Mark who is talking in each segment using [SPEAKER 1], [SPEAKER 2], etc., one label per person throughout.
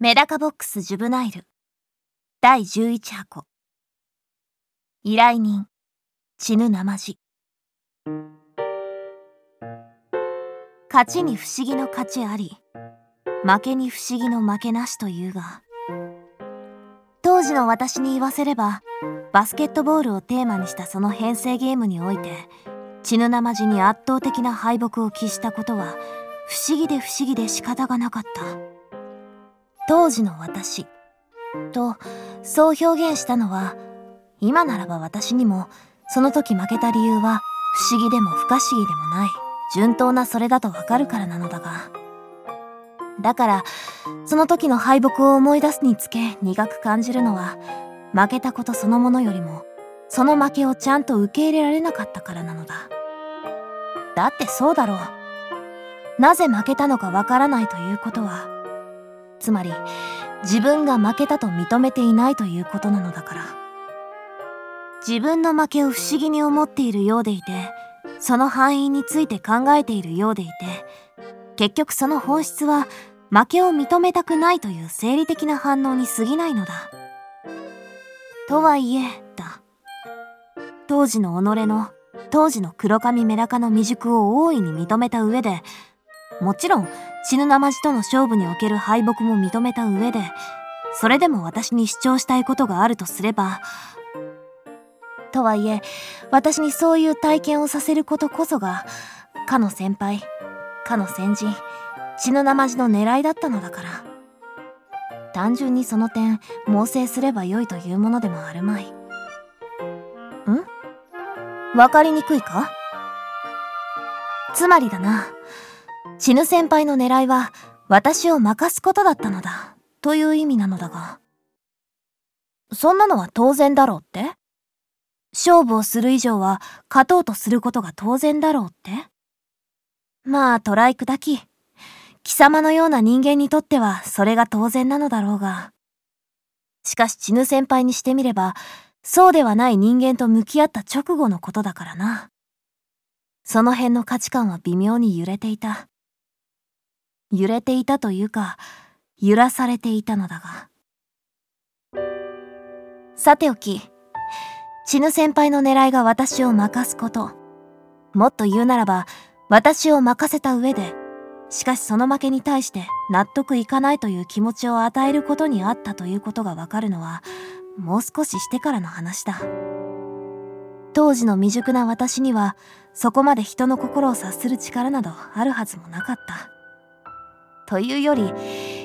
[SPEAKER 1] メダカボックスジュブナイル。第11箱。依頼人。死ぬなまじ勝ちに不思議の勝ちあり負けに不思議の負けなしというが当時の私に言わせればバスケットボールをテーマにしたその編成ゲームにおいて血ぬなまじに圧倒的な敗北を喫したことは不思議で不思議で仕方がなかった。当時の私。とそう表現したのは今ならば私にもその時負けた理由は不思議でも不可思議でもない順当なそれだとわかるからなのだが。だからその時の敗北を思い出すにつけ苦く感じるのは負けたことそのものよりもその負けをちゃんと受け入れられなかったからなのだ。だってそうだろう。なぜ負けたのかわからないということはつまり自分が負けたと認めていないということなのだから自分の負けを不思議に思っているようでいてその範囲について考えているようでいて結局その本質は負けを認めたくないという生理的な反応に過ぎないのだ。とはいえだ当時の己の当時の黒髪メダカの未熟を大いに認めた上でもちろん死ぬなまじとの勝負における敗北も認めた上でそれでも私に主張したいことがあるとすればとはいえ私にそういう体験をさせることこそがかの先輩かの先人血のなまじの狙いだったのだから。単純にその点猛省すればよいというものでもあるまい。ん？わかりにくいか？つまりだな。死ぬ先輩の狙いは私を任すことだったのだ、という意味なのだが。そんなのは当然だろうって？勝負をする以上は勝とうとすることが当然だろうって？まあ、トライ砕き。貴様のような人間にとってはそれが当然なのだろうが。しかし、チヌ先輩にしてみれば、そうではない人間と向き合った直後のことだからな。その辺の価値観は微妙に揺れていた。揺れていたというか、揺らされていたのだが。さておき、チヌ先輩の狙いが私を任すこと。もっと言うならば、私を任せた上で、しかしその負けに対して納得いかないという気持ちを与えることにあったということがわかるのは、もう少ししてからの話だ。当時の未熟な私には、そこまで人の心を察する力などあるはずもなかった。というより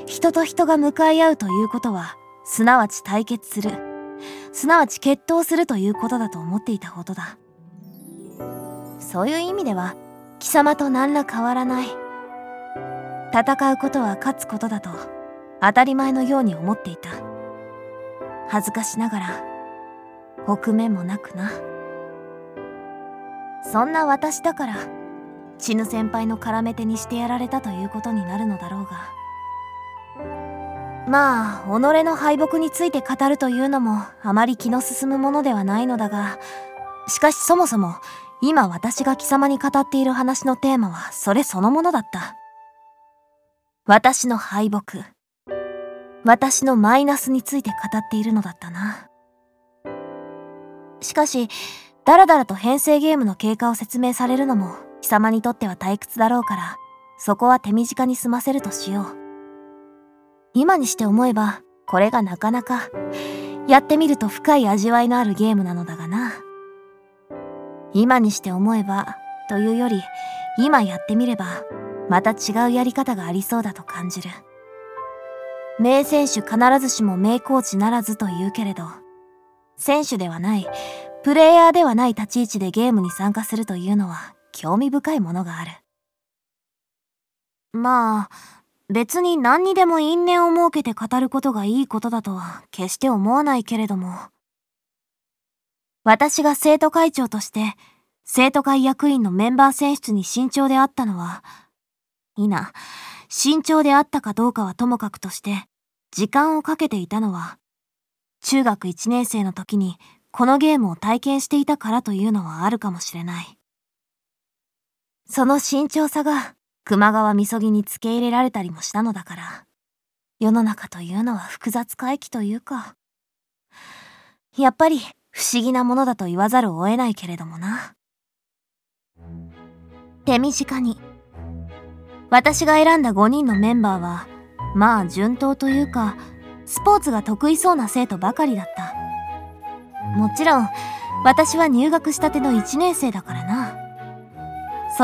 [SPEAKER 1] 人と人が向かい合うということはすなわち対決する。すなわち決闘するということだと思っていたほどだ。そういう意味では貴様と何ら変わらない。戦うことは勝つことだと当たり前のように思っていた。恥ずかしながら臆面もなくな。そんな私だから死ぬ先輩の絡め手にしてやられたということになるのだろうが。まあ己の敗北について語るというのもあまり気の進むものではないのだが。しかしそもそも今私が貴様に語っている話のテーマはそれそのものだった。私の敗北私のマイナスについて語っているのだったな。しかしだらだらと編成ゲームの経過を説明されるのも貴様にとっては退屈だろうから、そこは手短に済ませるとしよう。今にして思えば、これがなかなか、やってみると深い味わいのあるゲームなのだがな。今にして思えば、というより、今やってみれば、また違うやり方がありそうだと感じる。名選手必ずしも名コーチならずと言うけれど、選手ではない、プレイヤーではない立ち位置でゲームに参加するというのは興味深いものがある。まあ、別に何にでも因縁を設けて語ることがいいことだとは決して思わないけれども。私が生徒会長として生徒会役員のメンバー選出に慎重であったのは、いな、慎重であったかどうかはともかくとして、時間をかけていたのは、中学1年生の時にこのゲームを体験していたからというのはあるかもしれない。その慎重さが熊川みそぎに付け入れられたりもしたのだから。世の中というのは複雑回帰というか。やっぱり不思議なものだと言わざるを得ないけれどもな。手短に。私が選んだ5人のメンバーは、まあ順当というか、スポーツが得意そうな生徒ばかりだった。もちろん、私は入学したての1年生だからな。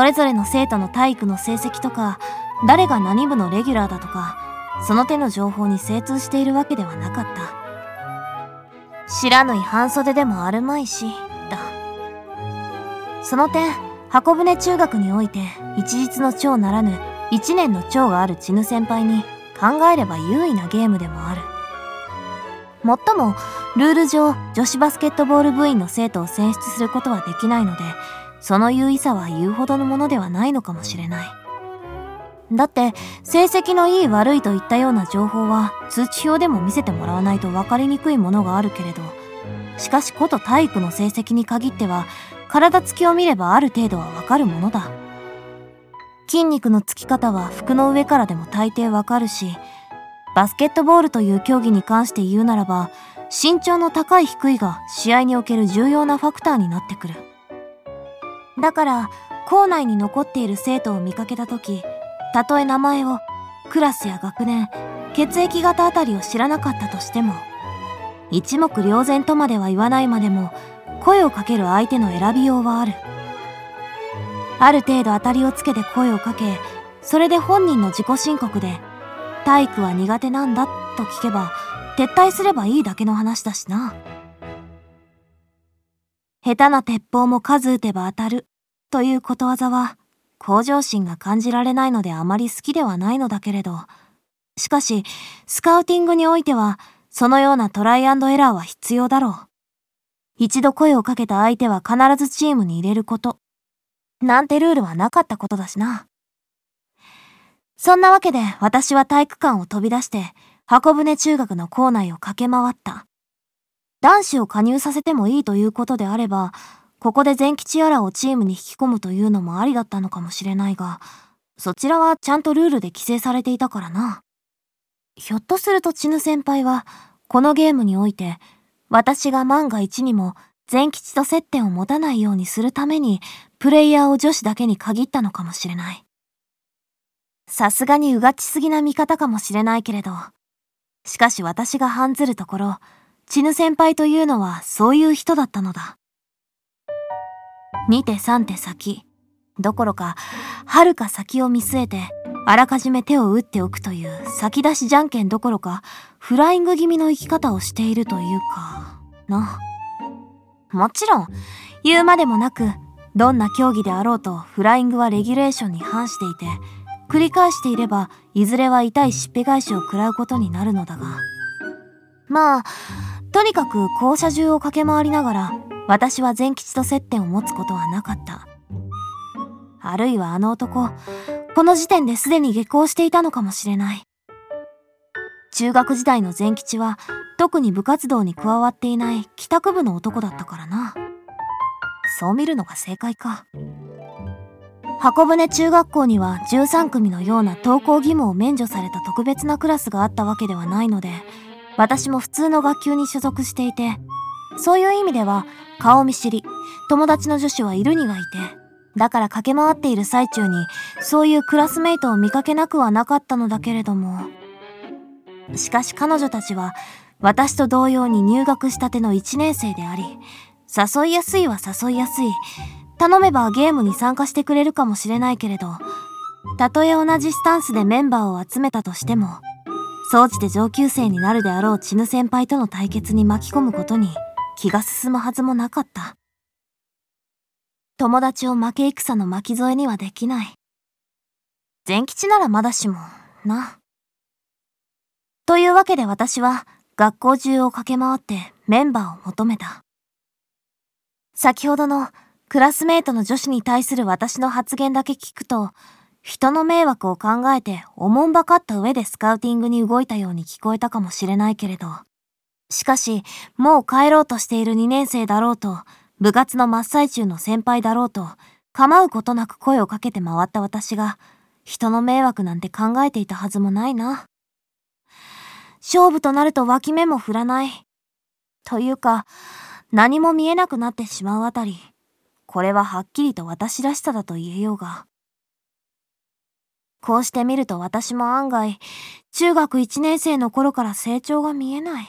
[SPEAKER 1] それぞれの生徒の体育の成績とか、誰が何部のレギュラーだとか、その手の情報に精通しているわけではなかった。知らぬい半袖でもあるまいし、だ。その点、箱舟中学において一日の長ならぬ一年の長があるチヌ先輩に考えれば優位なゲームでもある。もっとも、ルール上、女子バスケットボール部員の生徒を選出することはできないので、その優位さは言うほどのものではないのかもしれない。だって、成績のいい悪いといったような情報は通知表でも見せてもらわないと分かりにくいものがあるけれど、しかしこと体育の成績に限っては、体つきを見ればある程度はわかるものだ。筋肉のつき方は服の上からでも大抵わかるし、バスケットボールという競技に関して言うならば、身長の高い低いが試合における重要なファクターになってくる。だから、校内に残っている生徒を見かけた時、たとえ名前を、クラスや学年、血液型あたりを知らなかったとしても、一目瞭然とまでは言わないまでも、声をかける相手の選びようはある。ある程度当たりをつけて声をかけ、それで本人の自己申告で、体育は苦手なんだと聞けば、撤退すればいいだけの話だしな。下手な鉄砲も数撃てば当たるということわざは、向上心が感じられないのであまり好きではないのだけれど、しかし、スカウティングにおいては、そのようなトライアンドエラーは必要だろう。一度声をかけた相手は必ずチームに入れること。なんてルールはなかったことだしな。そんなわけで私は体育館を飛び出して、箱舟中学の校内を駆け回った。男子を加入させてもいいということであれば、ここで全吉やらをチームに引き込むというのもありだったのかもしれないが、そちらはちゃんとルールで規制されていたからな。ひょっとするとチヌ先輩は、このゲームにおいて、私が万が一にも全吉と接点を持たないようにするために、プレイヤーを女子だけに限ったのかもしれない。さすがにうがちすぎな見方かもしれないけれど、しかし私が案ずるところ、チヌ先輩というのはそういう人だったのだ。2手3手先、どころか、はるか先を見据えて、あらかじめ手を打っておくという先出しじゃんけんどころか、フライング気味の生き方をしているというか、な。もちろん、言うまでもなく、どんな競技であろうとフライングはレギュレーションに反していて、繰り返していれば、いずれは痛いしっぺ返しを食らうことになるのだが。まあ、とにかく校舎中を駆け回りながら、私は善吉と接点を持つことはなかった。あるいはあの男、この時点ですでに下校していたのかもしれない。中学時代の善吉は特に部活動に加わっていない帰宅部の男だったからな。そう見るのが正解か。箱舟中学校には13組のような登校義務を免除された特別なクラスがあったわけではないので、私も普通の学級に所属していて、そういう意味では顔見知り、友達の女子はいるにはいて、だから駆け回っている最中にそういうクラスメイトを見かけなくはなかったのだけれども。しかし彼女たちは私と同様に入学したての1年生であり、誘いやすいは誘いやすい。頼めばゲームに参加してくれるかもしれないけれど、たとえ同じスタンスでメンバーを集めたとしても、装置で上級生になるであろうチヌ先輩との対決に巻き込むことに気が進むはずもなかった。友達を負け戦の巻き添えにはできない。善吉ならまだしも、な。というわけで私は学校中を駆け回ってメンバーを求めた。先ほどのクラスメートの女子に対する私の発言だけ聞くと、人の迷惑を考えておもんばかった上でスカウティングに動いたように聞こえたかもしれないけれど、しかし、もう帰ろうとしている2年生だろうと、部活の真っ最中の先輩だろうと、構うことなく声をかけて回った私が、人の迷惑なんて考えていたはずもないな。勝負となると脇目も振らない。というか、何も見えなくなってしまうあたり、これははっきりと私らしさだと言えようが。こうして見ると私も案外、中学1年生の頃から成長が見えない。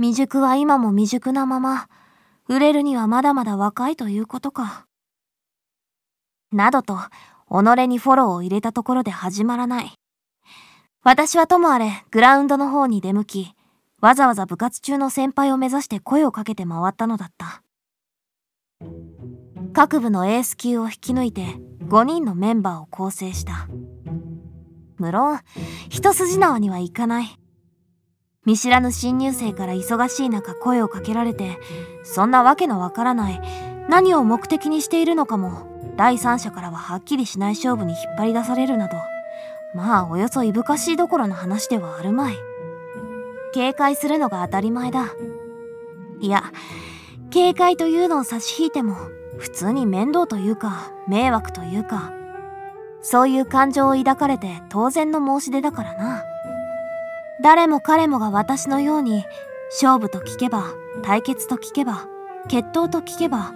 [SPEAKER 1] 未熟は今も未熟なまま、売れるにはまだまだ若いということか。などと、己にフォローを入れたところで始まらない。私はともあれ、グラウンドの方に出向き、わざわざ部活中の先輩を目指して声をかけて回ったのだった。各部のエース級を引き抜いて5人のメンバーを構成した。無論、一筋縄にはいかない。見知らぬ新入生から忙しい中声をかけられて、そんなわけのわからない、何を目的にしているのかも、第三者からははっきりしない勝負に引っ張り出されるなど、まあおよそいぶかしいどころの話ではあるまい。警戒するのが当たり前だ。いや、警戒というのを差し引いても、普通に面倒というか、迷惑というか、そういう感情を抱かれて当然の申し出だからな。誰も彼もが私のように、勝負と聞けば、対決と聞けば、決闘と聞けば、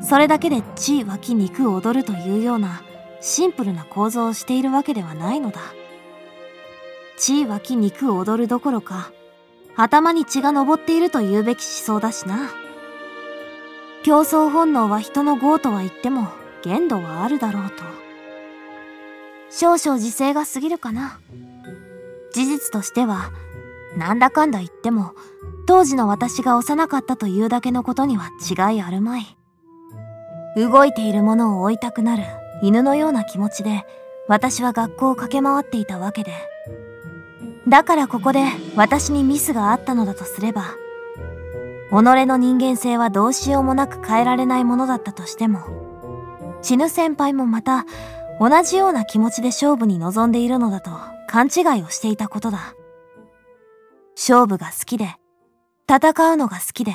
[SPEAKER 1] それだけで地位湧き肉を踊るというようなシンプルな構造をしているわけではないのだ。地位湧き肉を踊るどころか、頭に血が昇っていると言うべき思想だしな。競争本能は人の業とは言っても限度はあるだろうと。少々時勢が過ぎるかな。事実としては、なんだかんだ言っても、当時の私が幼かったというだけのことには違いあるまい。動いているものを追いたくなる犬のような気持ちで、私は学校を駆け回っていたわけで。だからここで私にミスがあったのだとすれば、己の人間性はどうしようもなく変えられないものだったとしても、死ぬ先輩もまた同じような気持ちで勝負に臨んでいるのだと勘違いをしていたことだ。勝負が好きで、戦うのが好きで、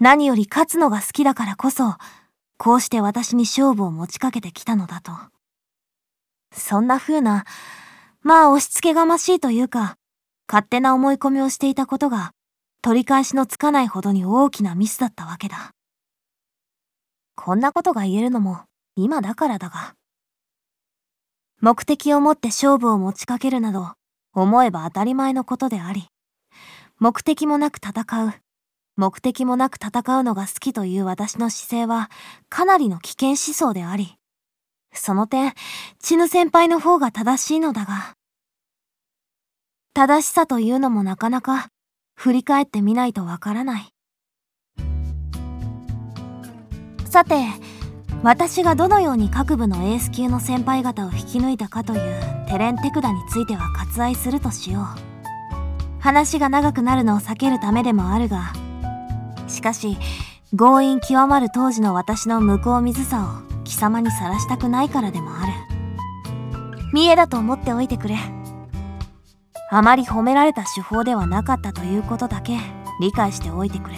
[SPEAKER 1] 何より勝つのが好きだからこそ、こうして私に勝負を持ちかけてきたのだと。そんな風な、まあ押し付けがましいというか、勝手な思い込みをしていたことが、取り返しのつかないほどに大きなミスだったわけだ。こんなことが言えるのも、今だからだが。目的を持って勝負を持ちかけるなど、思えば当たり前のことであり、目的もなく戦う、目的もなく戦うのが好きという私の姿勢は、かなりの危険思想であり、その点、チヌ先輩の方が正しいのだが。正しさというのもなかなか、振り返ってみないとわからない。さて、私がどのように各部のエース級の先輩方を引き抜いたかというテレンテクダについては割愛するとしよう。話が長くなるのを避けるためでもあるが、しかし、強引極まる当時の私の向こう水さを貴様にさらしたくないからでもある。見栄だと思っておいてくれ。あまり褒められた手法ではなかったということだけ理解しておいてくれ。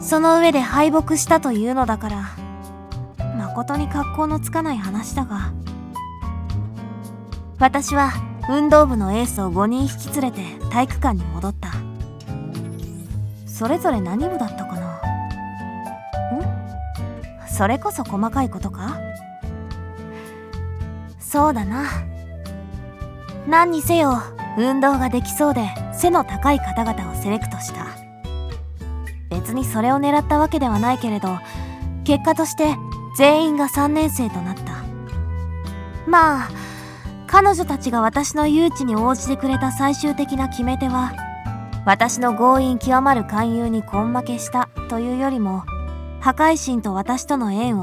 [SPEAKER 1] その上で敗北したというのだから、誠に格好のつかない話だが、私は運動部のエースを5人引き連れて体育館に戻った。それぞれ何部だったかな？ん？それこそ細かいことか？そうだな。何にせよ運動ができそうで背の高い方々をセレクトした。別にそれを狙ったわけではないけれど結果として全員が3年生となった。まあ彼女たちが私の誘致に応じてくれた最終的な決め手は私の強引極まる勧誘に根負けしたというよりも破壊神と私との縁を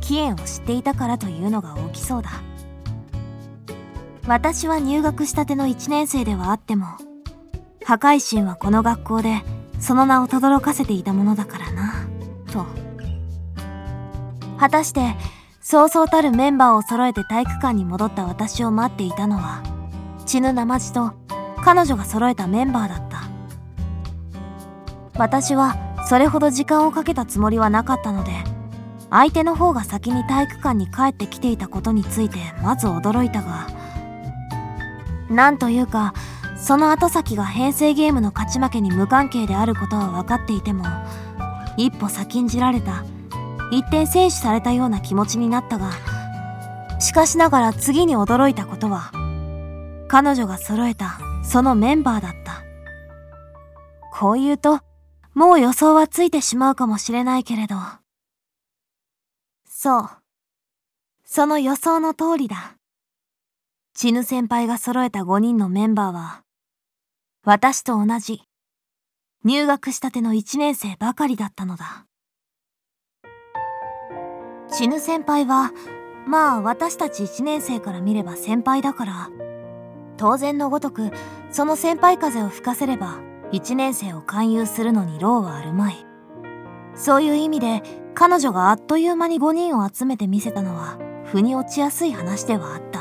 [SPEAKER 1] 起源を知っていたからというのが大きそうだ。私は入学したての1年生ではあっても破壊神はこの学校でその名を轟かせていたものだからな。果たしてそうそうたるメンバーを揃えて体育館に戻った私を待っていたのは血ぬ生地と彼女が揃えたメンバーだった。私はそれほど時間をかけたつもりはなかったので相手の方が先に体育館に帰ってきていたことについてまず驚いたがなんというかその後先が編成ゲームの勝ち負けに無関係であることは分かっていても一歩先んじられた一点選手されたような気持ちになったがしかしながら次に驚いたことは彼女が揃えたそのメンバーだった。こう言うともう予想はついてしまうかもしれないけれど。そう。その予想の通りだ。チヌ先輩が揃えた5人のメンバーは私と同じ入学したての1年生ばかりだったのだ。チヌ先輩はまあ私たち1年生から見れば先輩だから。当然のごとくその先輩風を吹かせれば1年生を勧誘するのに労はあるまい。そういう意味で彼女があっという間に5人を集めてみせたのは腑に落ちやすい話ではあった。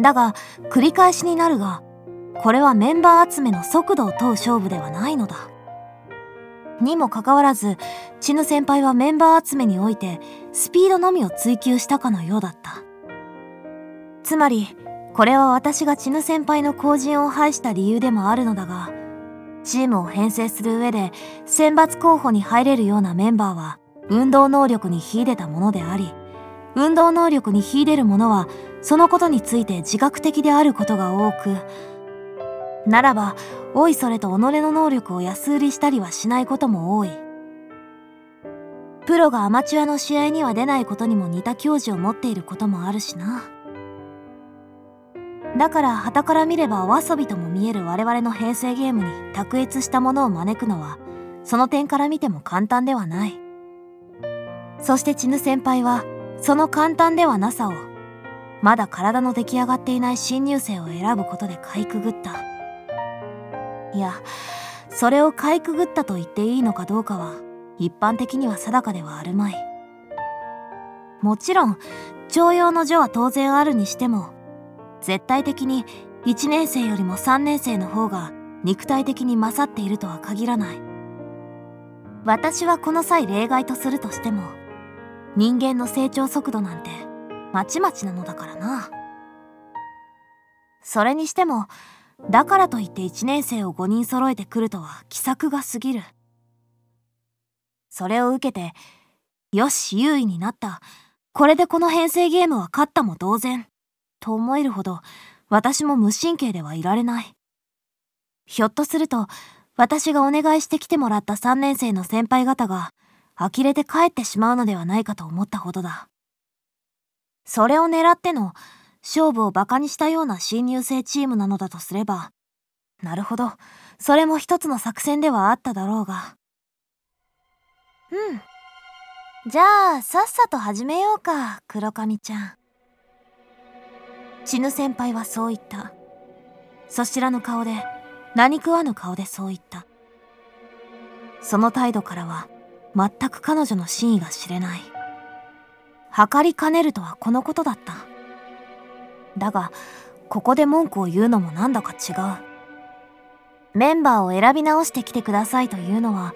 [SPEAKER 1] だが繰り返しになるがこれはメンバー集めの速度を問う勝負ではないのだ。にもかかわらずチヌ先輩はメンバー集めにおいてスピードのみを追求したかのようだった。つまりこれは私がチヌ先輩の後陣を排した理由でもあるのだがチームを編成する上で選抜候補に入れるようなメンバーは運動能力に秀でたものであり運動能力に秀でる者はそのことについて自覚的であることが多くならばおいそれと己の能力を安売りしたりはしないことも多い。プロがアマチュアの試合には出ないことにも似た矜持を持っていることもあるしな。だから傍から見ればお遊びとも見える我々の平成ゲームに卓越したものを招くのはその点から見ても簡単ではない。そしてチヌ先輩はその簡単ではなさを。まだ体の出来上がっていない新入生を選ぶことでかいくぐった。いやそれをかいくぐったと言っていいのかどうかは一般的には定かではあるまい。もちろん徴用の女は当然あるにしても絶対的に1年生よりも3年生の方が肉体的に勝っているとは限らない。私はこの際例外とするとしても人間の成長速度なんてまちまちなのだからな。それにしてもだからといって1年生を5人揃えてくるとは奇策が過ぎるそれを受けてよし優位になったこれでこの編成ゲームは勝ったも同然と思えるほど私も無神経ではいられない。ひょっとすると私がお願いしてきてもらった3年生の先輩方が呆れて帰ってしまうのではないかと思ったほどだ。それを狙っての勝負を馬鹿にしたような新入生チームなのだとすれば、なるほど、それも一つの作戦ではあっただろうが。うん。じゃあ、さっさと始めようか、黒髪ちゃん。死ぬ先輩はそう言った。そしらぬ顔で、何食わぬ顔でそう言った。その態度からは、全く彼女の真意が知れない。測りかねるとはこのことだった。だが、ここで文句を言うのもなんだか違う。メンバーを選び直してきてくださいというのは、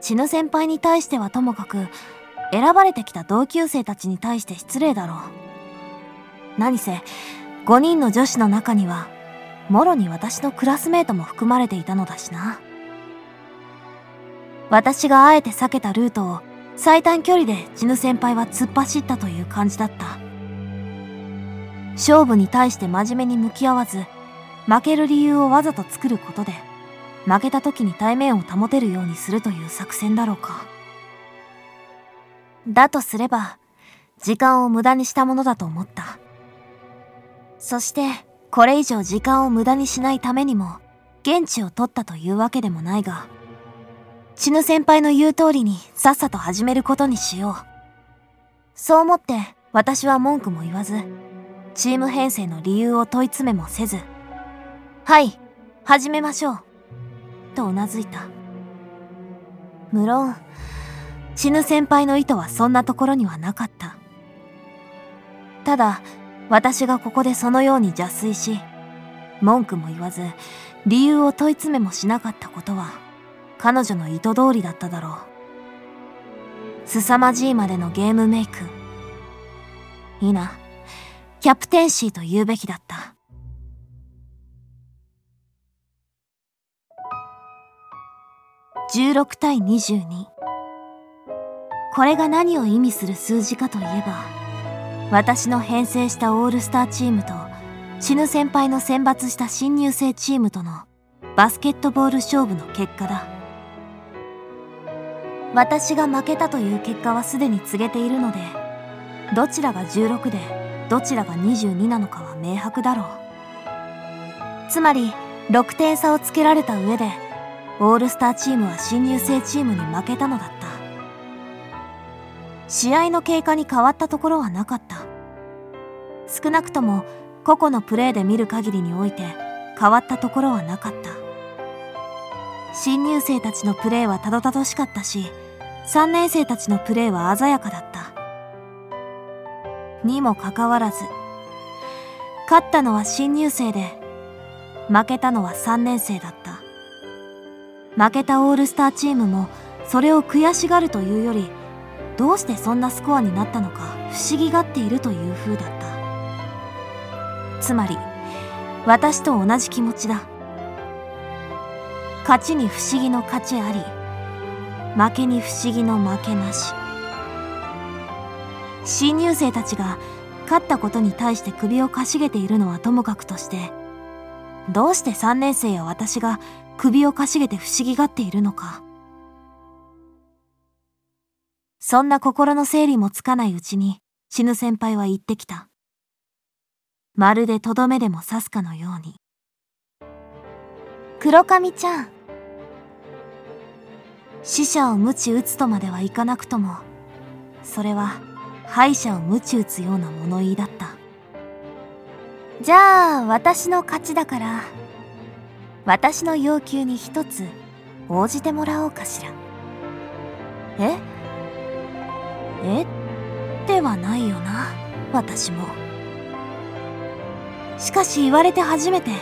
[SPEAKER 1] 血の先輩に対してはともかく、選ばれてきた同級生たちに対して失礼だろう。何せ、5人の女子の中にはもろに私のクラスメートも含まれていたのだしな私があえて避けたルートを最短距離でチヌ先輩は突っ走ったという感じだった勝負に対して真面目に向き合わず負ける理由をわざと作ることで負けた時に対面を保てるようにするという作戦だろうか。だとすれば時間を無駄にしたものだと思った。そしてこれ以上時間を無駄にしないためにも現地を取ったというわけでもないがチヌ先輩の言う通りにさっさと始めることにしよう。そう思って私は文句も言わずチーム編成の理由を問い詰めもせずはい始めましょう。とうなずいた。無論チヌ先輩の意図はそんなところにはなかった。ただ私がここでそのように邪推し文句も言わず理由を問い詰めもしなかったことは彼女の意図通りだっただろう。凄まじいまでのゲームメイク。いいな。キャプテンシーと言うべきだった。16対22。これが何を意味する数字かといえば、私の編成したオールスターチームと死ぬ先輩の選抜した新入生チームとのバスケットボール勝負の結果だ。私が負けたという結果はすでに告げているので、どちらが16でどちらが22なのかは明白だろう。つまり6点差をつけられた上でオールスターチームは新入生チームに負けたのだった。試合の経過に変わったところはなかった。少なくとも個々のプレーで見る限りにおいて変わったところはなかった。新入生たちのプレーはたどたどしかったし3年生たちのプレーは鮮やかだった。にもかかわらず勝ったのは新入生で負けたのは3年生だった。負けたオールスターチームもそれを悔しがるというよりどうしてそんなスコアになったのか不思議がっているという風だった。つまり私と同じ気持ちだ。勝ちに不思議の勝ちあり負けに不思議の負けなし。新入生たちが勝ったことに対して首をかしげているのはともかくとしてどうして3年生や私が首をかしげて不思議がっているのか。そんな心の整理もつかないうちに死ぬ先輩は言ってきた。まるでとどめでも刺すかのように。黒髪ちゃん。死者を鞭打つとまではいかなくともそれは敗者を鞭打つような物言いだった。じゃあ私の勝ちだから私の要求に一つ応じてもらおうかしら。え？え？ではないよな私も。しかし言われて初めて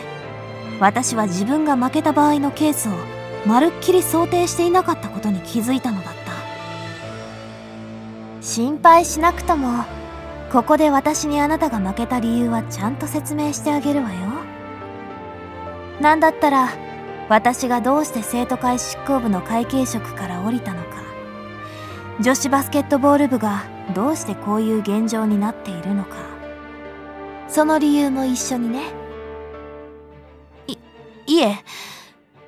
[SPEAKER 1] 私は自分が負けた場合のケースをまるっきり想定していなかったことに気づいたのだ心配しなくともここで私にあなたが負けた理由はちゃんと説明してあげるわよ。なんだったら私がどうして生徒会執行部の会計職から降りたのか女子バスケットボール部がどうしてこういう現状になっているのかその理由も一緒にね。いいえ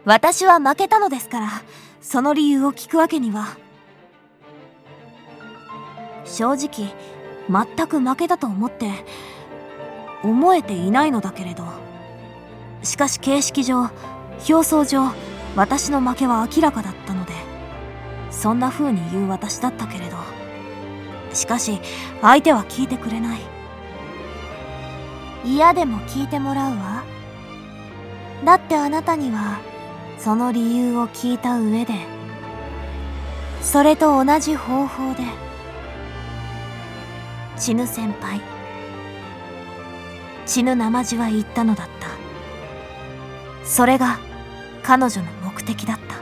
[SPEAKER 1] 私は負けたのですからその理由を聞くわけには正直全く負けたと思って思えていないのだけれど。しかし形式上表層上私の負けは明らかだったのでそんな風に言う私だったけれど。しかし相手は聞いてくれない。嫌でも聞いてもらうわ。だってあなたにはその理由を聞いた上でそれと同じ方法で死ぬ先輩。死ぬ生地は言ったのだった。それが彼女の目的だった。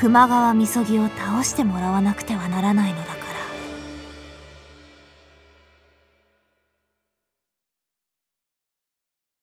[SPEAKER 1] 熊川みそぎを倒してもらわなくてはならないのだ